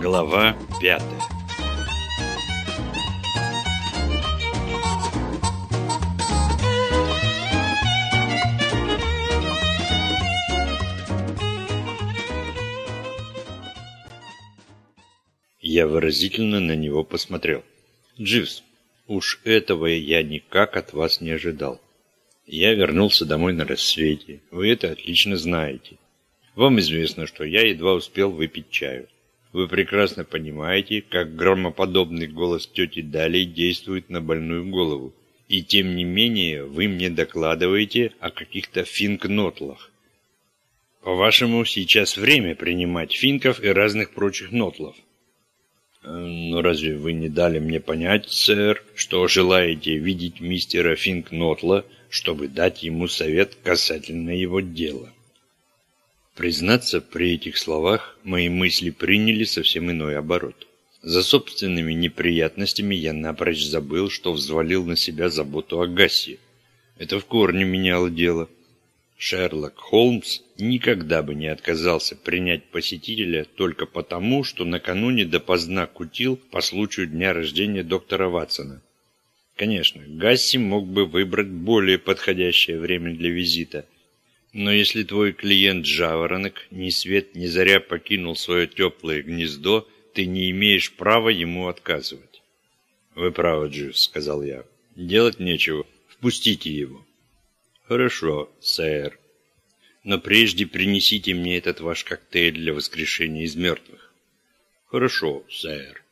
Глава пятая Я выразительно на него посмотрел. «Дживс, уж этого я никак от вас не ожидал. Я вернулся домой на рассвете. Вы это отлично знаете. Вам известно, что я едва успел выпить чаю. Вы прекрасно понимаете, как громоподобный голос тети Дали действует на больную голову. И тем не менее, вы мне докладываете о каких-то финк-нотлах. По-вашему, сейчас время принимать финков и разных прочих нотлов? Э, «Но разве вы не дали мне понять, сэр, что желаете видеть мистера Финкнотла, чтобы дать ему совет касательно его дела?» Признаться, при этих словах мои мысли приняли совсем иной оборот. За собственными неприятностями я напрочь забыл, что взвалил на себя заботу о Гассе. Это в корне меняло дело. Шерлок Холмс никогда бы не отказался принять посетителя только потому, что накануне допоздна кутил по случаю дня рождения доктора Ватсона. Конечно, Гасси мог бы выбрать более подходящее время для визита. Но если твой клиент Жаворонок ни свет ни заря покинул свое теплое гнездо, ты не имеешь права ему отказывать. «Вы правы, Дживс», — сказал я. «Делать нечего. Впустите его». «Хорошо, сэр. Но прежде принесите мне этот ваш коктейль для воскрешения из мертвых». «Хорошо, сэр».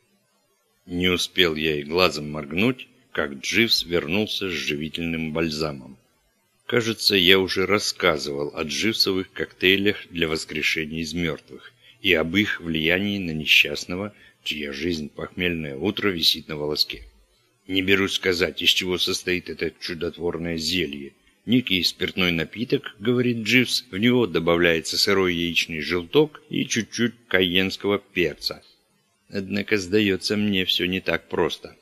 Не успел я и глазом моргнуть, как Дживс вернулся с живительным бальзамом. Кажется, я уже рассказывал о дживсовых коктейлях для воскрешения из мертвых и об их влиянии на несчастного, чья жизнь похмельное утро висит на волоске. Не берусь сказать, из чего состоит это чудотворное зелье, Некий спиртной напиток, говорит Дживс, в него добавляется сырой яичный желток и чуть-чуть кайенского перца. Однако, сдается мне, все не так просто.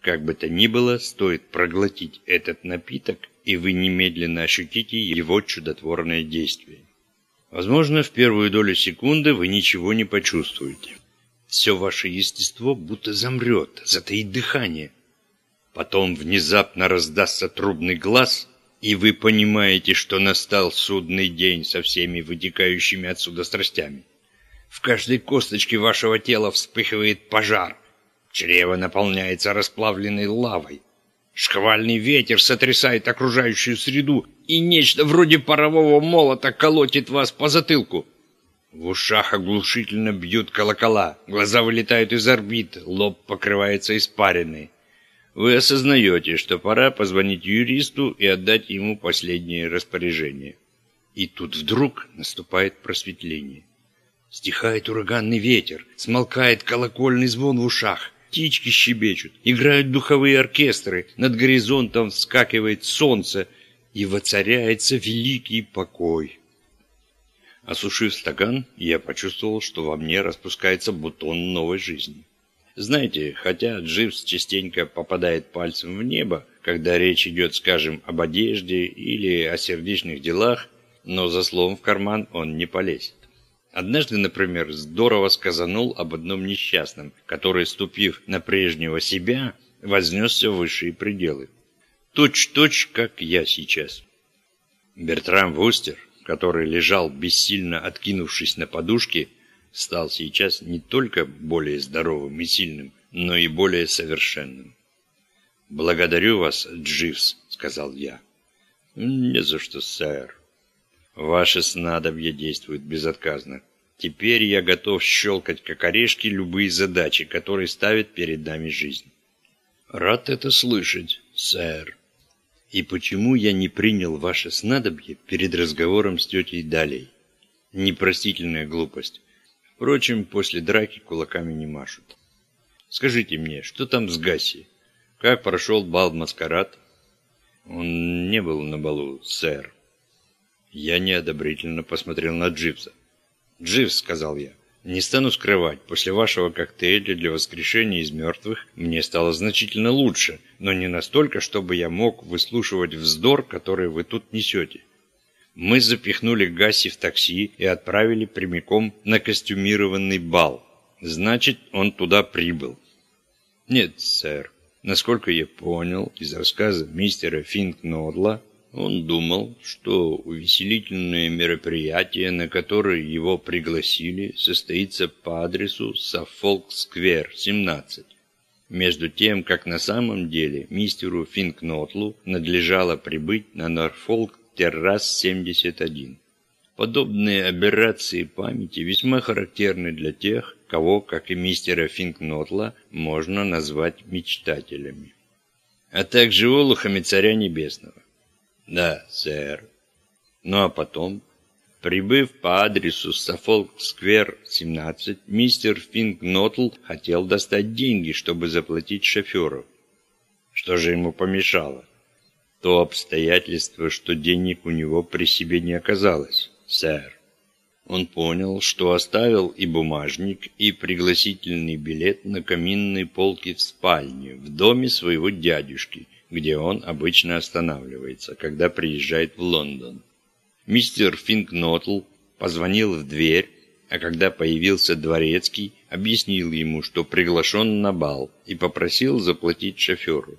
Как бы то ни было, стоит проглотить этот напиток, и вы немедленно ощутите его чудотворное действие. Возможно, в первую долю секунды вы ничего не почувствуете. Все ваше естество будто замрет, затаит дыхание. Потом внезапно раздастся трубный глаз – и вы понимаете, что настал судный день со всеми вытекающими отсюда страстями. В каждой косточке вашего тела вспыхивает пожар. Чрево наполняется расплавленной лавой. Шквальный ветер сотрясает окружающую среду, и нечто вроде парового молота колотит вас по затылку. В ушах оглушительно бьют колокола, глаза вылетают из орбит, лоб покрывается испариной. Вы осознаете, что пора позвонить юристу и отдать ему последнее распоряжение. И тут вдруг наступает просветление. Стихает ураганный ветер, смолкает колокольный звон в ушах, птички щебечут, играют духовые оркестры, над горизонтом вскакивает солнце, и воцаряется великий покой. Осушив стакан, я почувствовал, что во мне распускается бутон новой жизни. Знаете, хотя Дживс частенько попадает пальцем в небо, когда речь идет, скажем, об одежде или о сердечных делах, но за словом в карман он не полезет. Однажды, например, здорово сказанул об одном несчастном, который, ступив на прежнего себя, вознесся в высшие пределы. Точь-точь, как я сейчас. Бертрам Вустер, который лежал бессильно откинувшись на подушке, стал сейчас не только более здоровым и сильным, но и более совершенным. «Благодарю вас, Дживс», — сказал я. «Не за что, сэр. Ваше снадобье действует безотказно. Теперь я готов щелкать, как орешки, любые задачи, которые ставит перед нами жизнь». «Рад это слышать, сэр. И почему я не принял ваше снадобье перед разговором с тетей Далей? Непростительная глупость. Впрочем, после драки кулаками не машут. Скажите мне, что там с Гасси? Как прошел бал-маскарад? Он не был на балу, сэр. Я неодобрительно посмотрел на Дживса. «Дживс», — сказал я, — «не стану скрывать, после вашего коктейля для воскрешения из мертвых мне стало значительно лучше, но не настолько, чтобы я мог выслушивать вздор, который вы тут несете. Мы запихнули Гасси в такси и отправили прямиком на костюмированный бал. Значит, он туда прибыл. Нет, сэр. Насколько я понял из рассказа мистера Финкнодла, он думал, что увеселительное мероприятие, на которое его пригласили, состоится по адресу Саффолк-сквер, 17. Между тем, как на самом деле мистеру Финкнотлу надлежало прибыть на Норфолк-террас 71. Подобные аберрации памяти весьма характерны для тех, кого, как и мистера Финкнотла, можно назвать мечтателями. А также олухами Царя Небесного. Да, сэр. Ну а потом, прибыв по адресу Саффолк-сквер, 17, мистер Финкнотл хотел достать деньги, чтобы заплатить шоферу. Что же ему помешало? То обстоятельство, что денег у него при себе не оказалось сэр. Он понял, что оставил и бумажник, и пригласительный билет на каминной полке в спальне, в доме своего дядюшки, где он обычно останавливается, когда приезжает в Лондон. Мистер Финкнотл позвонил в дверь, а когда появился дворецкий, объяснил ему, что приглашен на бал, и попросил заплатить шоферу.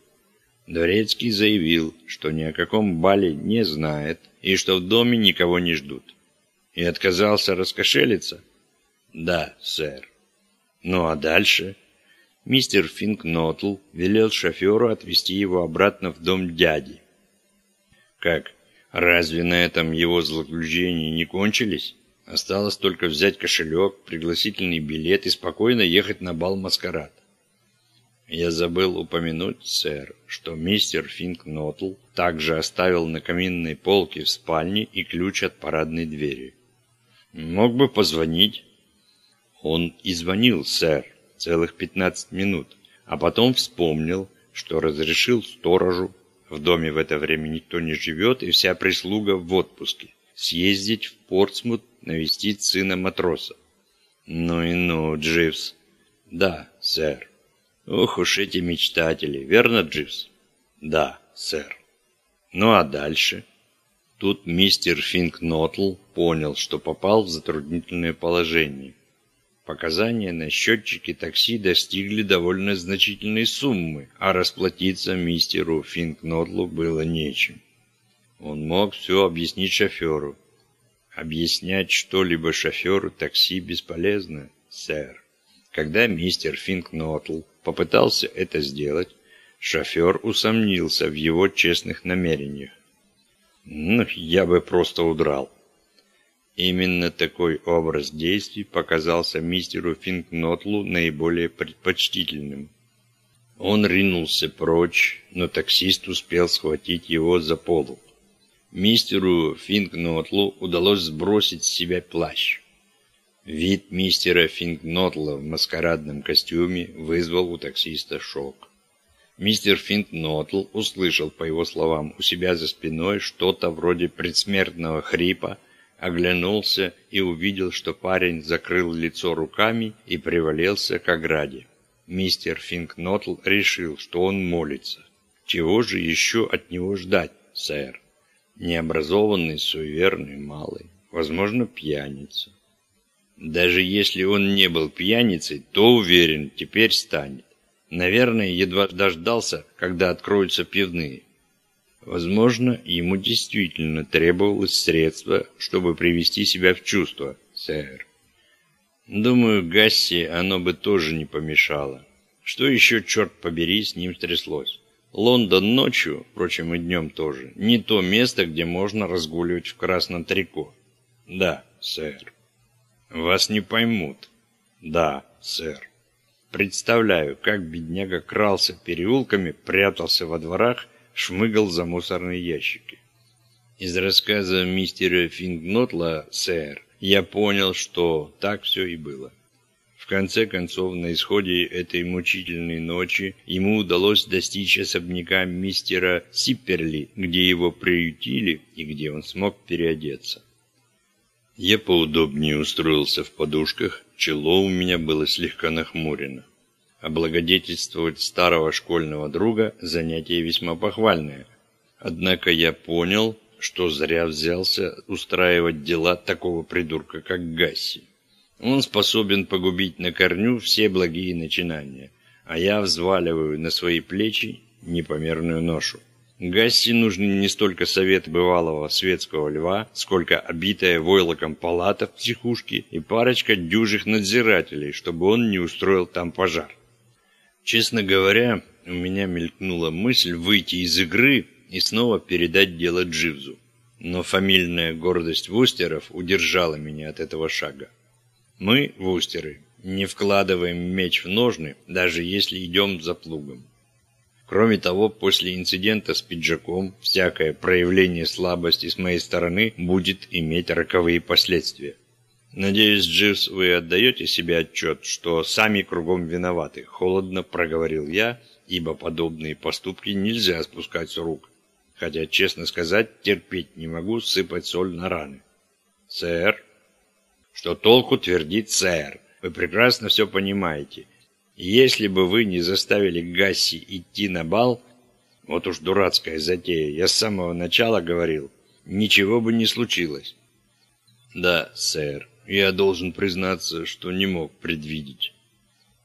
Дворецкий заявил, что ни о каком бале не знает и что в доме никого не ждут и отказался раскошелиться? Да, сэр. Ну а дальше? Мистер Финкнотл велел шоферу отвезти его обратно в дом дяди. Как? Разве на этом его злоключения не кончились? Осталось только взять кошелек, пригласительный билет и спокойно ехать на бал маскарад. Я забыл упомянуть, сэр, что мистер Финкнотл также оставил на каминной полке в спальне и ключ от парадной двери. Мог бы позвонить. Он и звонил, сэр, целых пятнадцать минут, а потом вспомнил, что разрешил сторожу, в доме в это время никто не живет и вся прислуга в отпуске, съездить в Портсмут навестить сына матроса. Ну и ну, Дживс. Да, сэр. Ох уж эти мечтатели, верно, Дживс? Да, сэр. Ну а дальше? Тут мистер Финкнотл понял, что попал в затруднительное положение. Показания на счетчике такси достигли довольно значительной суммы, а расплатиться мистеру Финкнотлу было нечем. Он мог все объяснить шоферу. Объяснять что-либо шоферу такси бесполезно, сэр. Когда мистер Финкнотл попытался это сделать, шофер усомнился в его честных намерениях. Ну, я бы просто удрал. Именно такой образ действий показался мистеру Финкнотлу наиболее предпочтительным. Он ринулся прочь, но таксист успел схватить его за полу. Мистеру Финкнотлу удалось сбросить с себя плащ. Вид мистера Финкнотла в маскарадном костюме вызвал у таксиста шок. Мистер Финтнотл услышал, по его словам, у себя за спиной что-то вроде предсмертного хрипа, оглянулся и увидел, что парень закрыл лицо руками и привалился к ограде. Мистер Финкнотл решил, что он молится. Чего же еще от него ждать, сэр? Необразованный, суеверный, малый, возможно, пьяница. Даже если он не был пьяницей, то уверен, теперь станет. Наверное, едва дождался, когда откроются пивные. Возможно, ему действительно требовалось средство, чтобы привести себя в чувство, сэр. Думаю, Гасси оно бы тоже не помешало. Что еще, черт побери, с ним стряслось? Лондон ночью, впрочем, и днем тоже, не то место, где можно разгуливать в красном трико. Да, сэр. Вас не поймут. Да, сэр. Представляю, как бедняга крался переулками, прятался во дворах, шмыгал за мусорные ящики. Из рассказа мистера Фингнотла, сэр, я понял, что так все и было. В конце концов, на исходе этой мучительной ночи ему удалось достичь особняка мистера Сипперли, где его приютили и где он смог переодеться. Я поудобнее устроился в подушках, чело у меня было слегка нахмурено. Облагодетельствовать старого школьного друга – занятие весьма похвальное. Однако я понял, что зря взялся устраивать дела такого придурка, как Гасси. Он способен погубить на корню все благие начинания, а я взваливаю на свои плечи непомерную ношу. Гасси нужны не столько совет бывалого светского льва, сколько обитая войлоком палата в психушке и парочка дюжих надзирателей, чтобы он не устроил там пожар. Честно говоря, у меня мелькнула мысль выйти из игры и снова передать дело Дживзу. Но фамильная гордость Вустеров удержала меня от этого шага. Мы, Вустеры, не вкладываем меч в ножны, даже если идем за плугом. Кроме того, после инцидента с пиджаком, всякое проявление слабости с моей стороны будет иметь роковые последствия. «Надеюсь, Дживс, вы отдаете себе отчет, что сами кругом виноваты», – холодно проговорил я, ибо подобные поступки нельзя спускать с рук. Хотя, честно сказать, терпеть не могу сыпать соль на раны. «Сэр?» «Что толку твердить, сэр? Вы прекрасно все понимаете. Если бы вы не заставили Гасси идти на бал, вот уж дурацкая затея, я с самого начала говорил, ничего бы не случилось. Да, сэр, я должен признаться, что не мог предвидеть.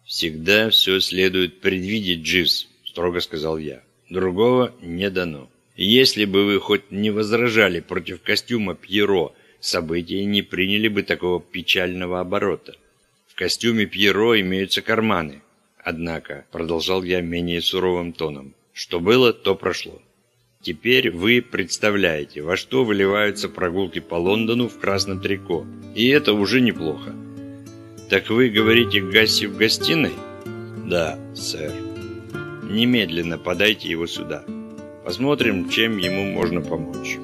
Всегда все следует предвидеть, Дживс, строго сказал я. Другого не дано. Если бы вы хоть не возражали против костюма Пьеро, события не приняли бы такого печального оборота. В костюме Пьеро имеются карманы. Однако, продолжал я менее суровым тоном, что было, то прошло. Теперь вы представляете, во что выливаются прогулки по Лондону в красном трико. И это уже неплохо. Так вы говорите Гасси в гостиной? Да, сэр. Немедленно подайте его сюда. Посмотрим, чем ему можно помочь.